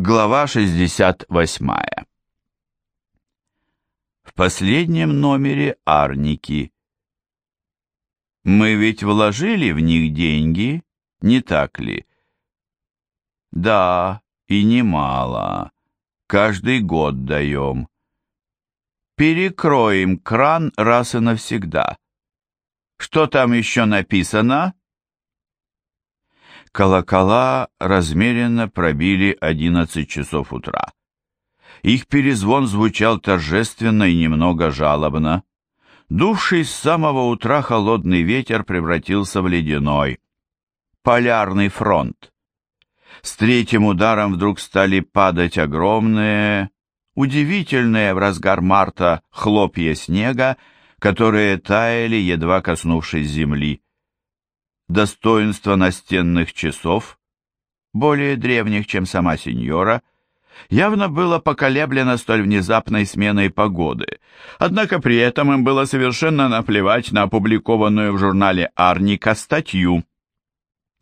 Глава 68 В последнем номере Арники. Мы ведь вложили в них деньги, не так ли? Да, и немало. Каждый год даем. Перекроем кран раз и навсегда. Что там еще написано? Колокола размеренно пробили одиннадцать часов утра. Их перезвон звучал торжественно и немного жалобно. Дувший с самого утра холодный ветер превратился в ледяной. Полярный фронт. С третьим ударом вдруг стали падать огромные, удивительные в разгар марта хлопья снега, которые таяли, едва коснувшись земли достоинство настенных часов, более древних, чем сама сеньора, явно было поколеблено столь внезапной сменой погоды, однако при этом им было совершенно наплевать на опубликованную в журнале «Арника» статью,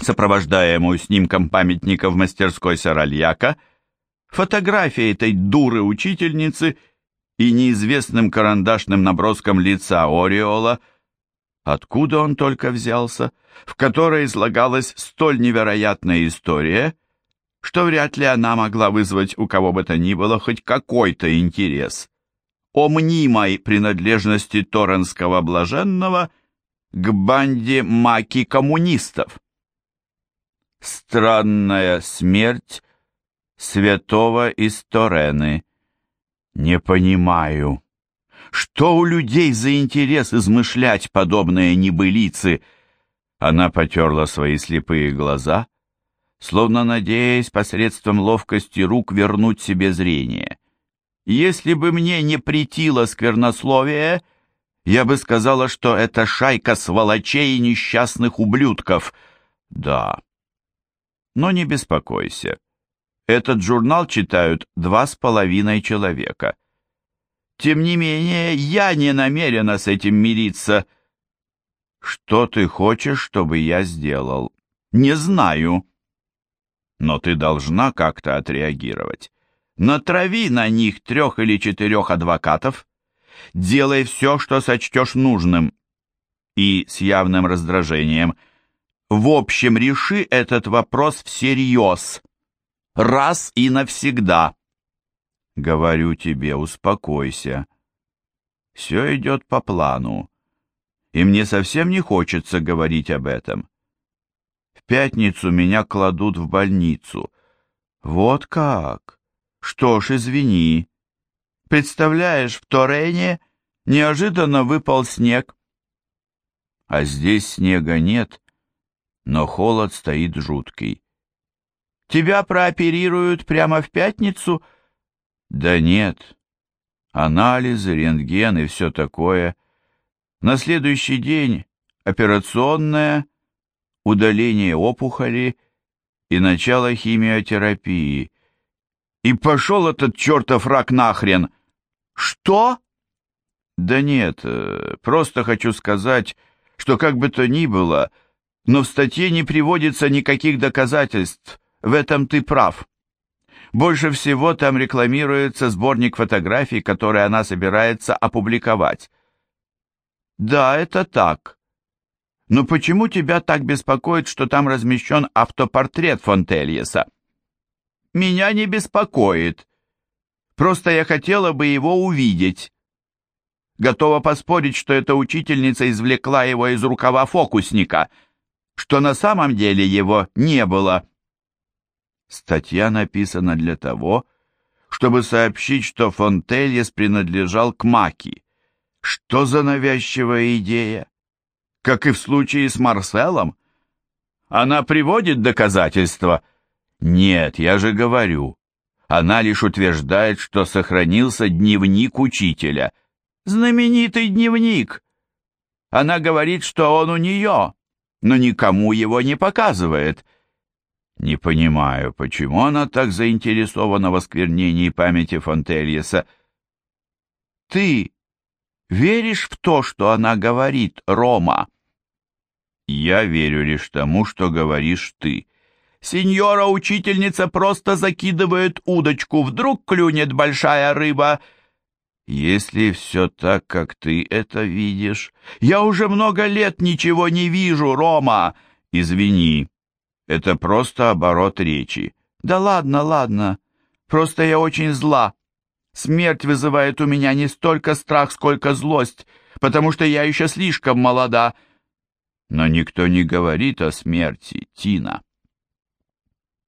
сопровождаемую снимком памятника в мастерской Саральяка, фотографией этой дуры-учительницы и неизвестным карандашным наброском лица Ореола – откуда он только взялся, в которой излагалась столь невероятная история, что вряд ли она могла вызвать у кого бы то ни было хоть какой-то интерес о мнимой принадлежности Торренского блаженного к банде маки-коммунистов. Странная смерть святого из Торены. Не понимаю. Что у людей за интерес измышлять подобные небылицы? Она потерла свои слепые глаза, словно надеясь посредством ловкости рук вернуть себе зрение. Если бы мне не притило сквернословие, я бы сказала, что это шайка сволочей и несчастных ублюдков. Да. Но не беспокойся. Этот журнал читают два с половиной человека. Тем не менее, я не намерена с этим мириться. Что ты хочешь, чтобы я сделал? Не знаю. Но ты должна как-то отреагировать. Натрави на них трех или четырех адвокатов. Делай все, что сочтешь нужным. И с явным раздражением. В общем, реши этот вопрос всерьез. Раз и навсегда. Говорю тебе, успокойся. Все идет по плану, и мне совсем не хочется говорить об этом. В пятницу меня кладут в больницу. Вот как? Что ж, извини. Представляешь, в Торене неожиданно выпал снег. А здесь снега нет, но холод стоит жуткий. Тебя прооперируют прямо в пятницу — да нет. Анализы, рентген и все такое. На следующий день операционная, удаление опухоли и начало химиотерапии. И пошел этот чертов рак нахрен. Что? Да нет, э, просто хочу сказать, что как бы то ни было, но в статье не приводится никаких доказательств. В этом ты прав. Больше всего там рекламируется сборник фотографий, который она собирается опубликовать. Да, это так. Но почему тебя так беспокоит, что там размещен автопортрет Фонтельеса? Меня не беспокоит. Просто я хотела бы его увидеть. Готова поспорить, что эта учительница извлекла его из рукава фокусника, что на самом деле его не было. Статья написана для того, чтобы сообщить, что Фонтельес принадлежал к Маки. Что за навязчивая идея? Как и в случае с Марселом? Она приводит доказательства? Нет, я же говорю. Она лишь утверждает, что сохранился дневник учителя. Знаменитый дневник. Она говорит, что он у нее, но никому его не показывает. Не понимаю, почему она так заинтересована в осквернении памяти Фонтельеса. Ты веришь в то, что она говорит, Рома? Я верю лишь тому, что говоришь ты. Сеньора-учительница просто закидывает удочку, вдруг клюнет большая рыба. Если все так, как ты это видишь... Я уже много лет ничего не вижу, Рома. Извини, это просто оборот речи. Да ладно, ладно. Просто я очень зла. Смерть вызывает у меня не столько страх, сколько злость, потому что я еще слишком молода. Но никто не говорит о смерти, Тина.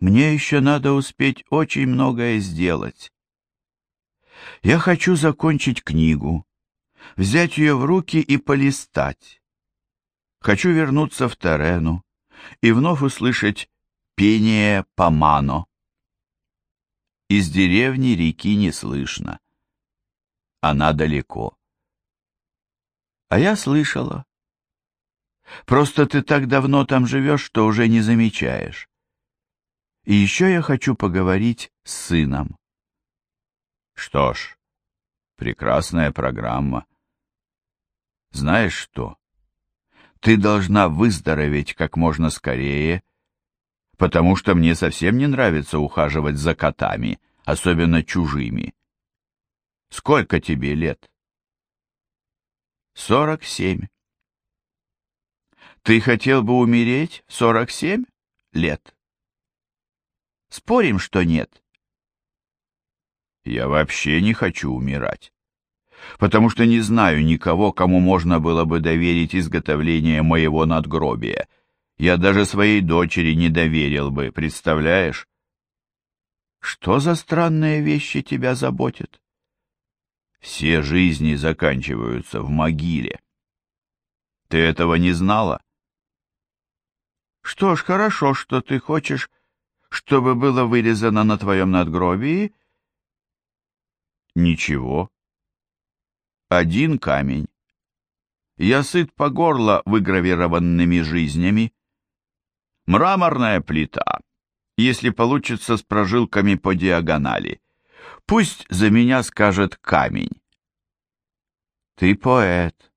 Мне еще надо успеть очень многое сделать. Я хочу закончить книгу, взять ее в руки и полистать. Хочу вернуться в Терену и вновь услышать пение Памано. Из деревни реки не слышно. Она далеко. А я слышала. Просто ты так давно там живешь, что уже не замечаешь. И еще я хочу поговорить с сыном. Что ж, прекрасная программа. Знаешь что? Ты должна выздороветь как можно скорее потому что мне совсем не нравится ухаживать за котами, особенно чужими. Сколько тебе лет? Сорок семь. Ты хотел бы умереть сорок семь лет? Спорим, что нет? Я вообще не хочу умирать, потому что не знаю никого, кому можно было бы доверить изготовление моего надгробия, я даже своей дочери не доверил бы, представляешь? Что за странные вещи тебя заботят? Все жизни заканчиваются в могиле. Ты этого не знала? Что ж, хорошо, что ты хочешь, чтобы было вырезано на твоем надгробии. Ничего. Один камень. Я сыт по горло выгравированными жизнями. Мраморная плита, если получится с прожилками по диагонали. Пусть за меня скажет камень. Ты поэт.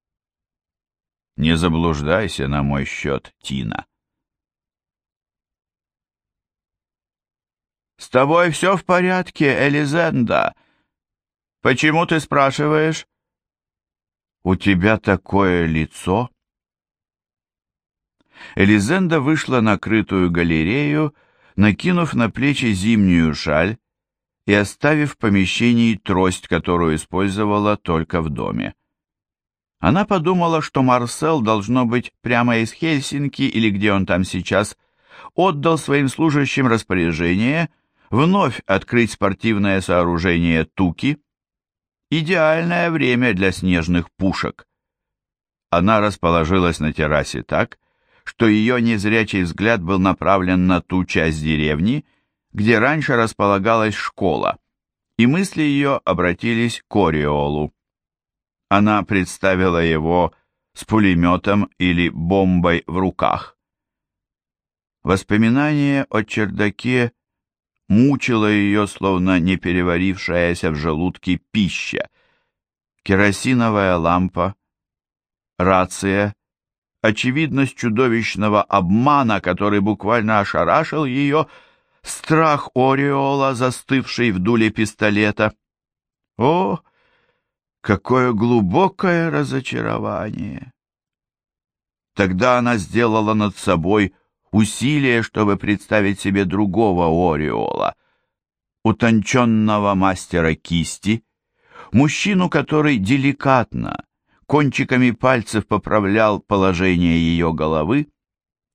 Не заблуждайся на мой счет, Тина. С тобой все в порядке, Элизенда. Почему ты спрашиваешь? У тебя такое лицо. Элизенда вышла на крытую галерею, накинув на плечи зимнюю шаль и оставив в помещении трость, которую использовала только в доме. Она подумала, что Марсел, должно быть, прямо из Хельсинки или где он там сейчас, отдал своим служащим распоряжение вновь открыть спортивное сооружение Туки. Идеальное время для снежных пушек. Она расположилась на террасе так, что ее незрячий взгляд был направлен на ту часть деревни, где раньше располагалась школа, и мысли ее обратились к Ориолу. Она представила его с пулеметом или бомбой в руках. Воспоминание о чердаке мучило ее, словно не переварившаяся в желудке пища. Керосиновая лампа, рация, очевидность чудовищного обмана, который буквально ошарашил ее, страх Ореола, застывший в дуле пистолета. О, какое глубокое разочарование! Тогда она сделала над собой усилие, чтобы представить себе другого Ореола, утонченного мастера кисти, мужчину, который деликатно, кончиками пальцев поправлял положение ее головы,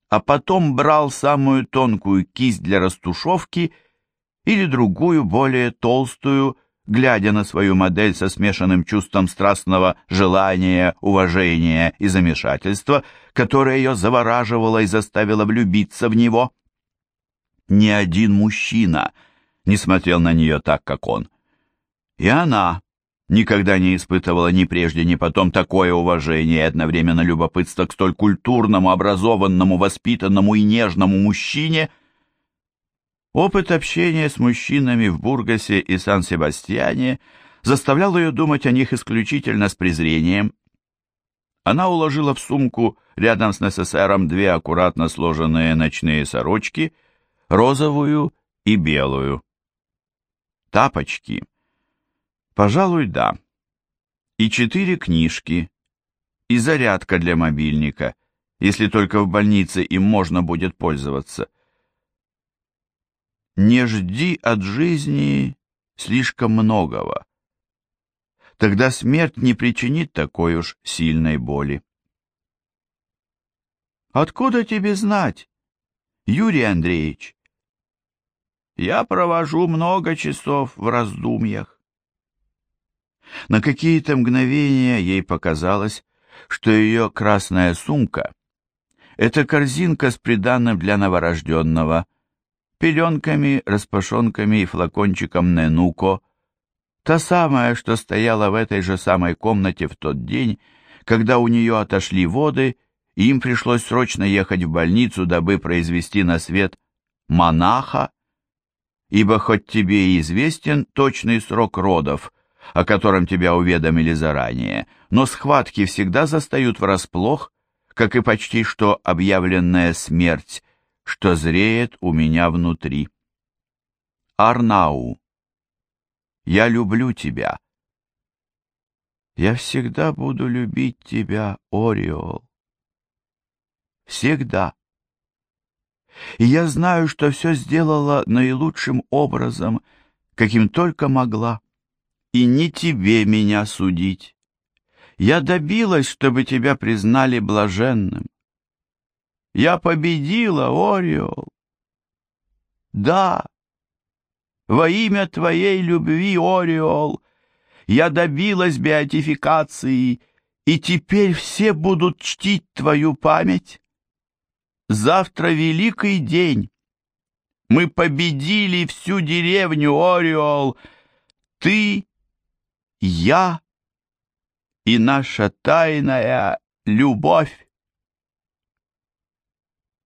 а потом брал самую тонкую кисть для растушевки или другую, более толстую, глядя на свою модель со смешанным чувством страстного желания, уважения и замешательства, которое ее завораживало и заставило влюбиться в него. Ни один мужчина не смотрел на нее так, как он. И она, никогда не испытывала ни прежде, ни потом такое уважение и одновременно любопытство к столь культурному, образованному, воспитанному и нежному мужчине. Опыт общения с мужчинами в Бургасе и Сан-Себастьяне заставлял ее думать о них исключительно с презрением. Она уложила в сумку рядом с НССРом две аккуратно сложенные ночные сорочки, розовую и белую. Тапочки? Пожалуй, да. И четыре книжки, и зарядка для мобильника, если только в больнице им можно будет пользоваться. Не жди от жизни слишком многого. Тогда смерть не причинит такой уж сильной боли. Откуда тебе знать, Юрий Андреевич? Я провожу много часов в раздумьях. На какие-то мгновения ей показалось, что ее красная сумка — это корзинка с приданным для новорожденного, пеленками, распашонками и флакончиком Ненуко, та самая, что стояла в этой же самой комнате в тот день, когда у нее отошли воды, и им пришлось срочно ехать в больницу, дабы произвести на свет монаха, ибо хоть тебе и известен точный срок родов, о котором тебя уведомили заранее, но схватки всегда застают врасплох, как и почти что объявленная смерть, что зреет у меня внутри. Арнау, я люблю тебя. Я всегда буду любить тебя, Ориол. Всегда. И я знаю, что все сделала наилучшим образом, каким только могла. И не тебе меня судить. Я добилась, чтобы тебя признали блаженным. Я победила, Ориол. Да, во имя твоей любви, Ориол, я добилась беатификации, и теперь все будут чтить твою память. Завтра великий день. Мы победили всю деревню, Ориол. Ты, я и наша тайная любовь.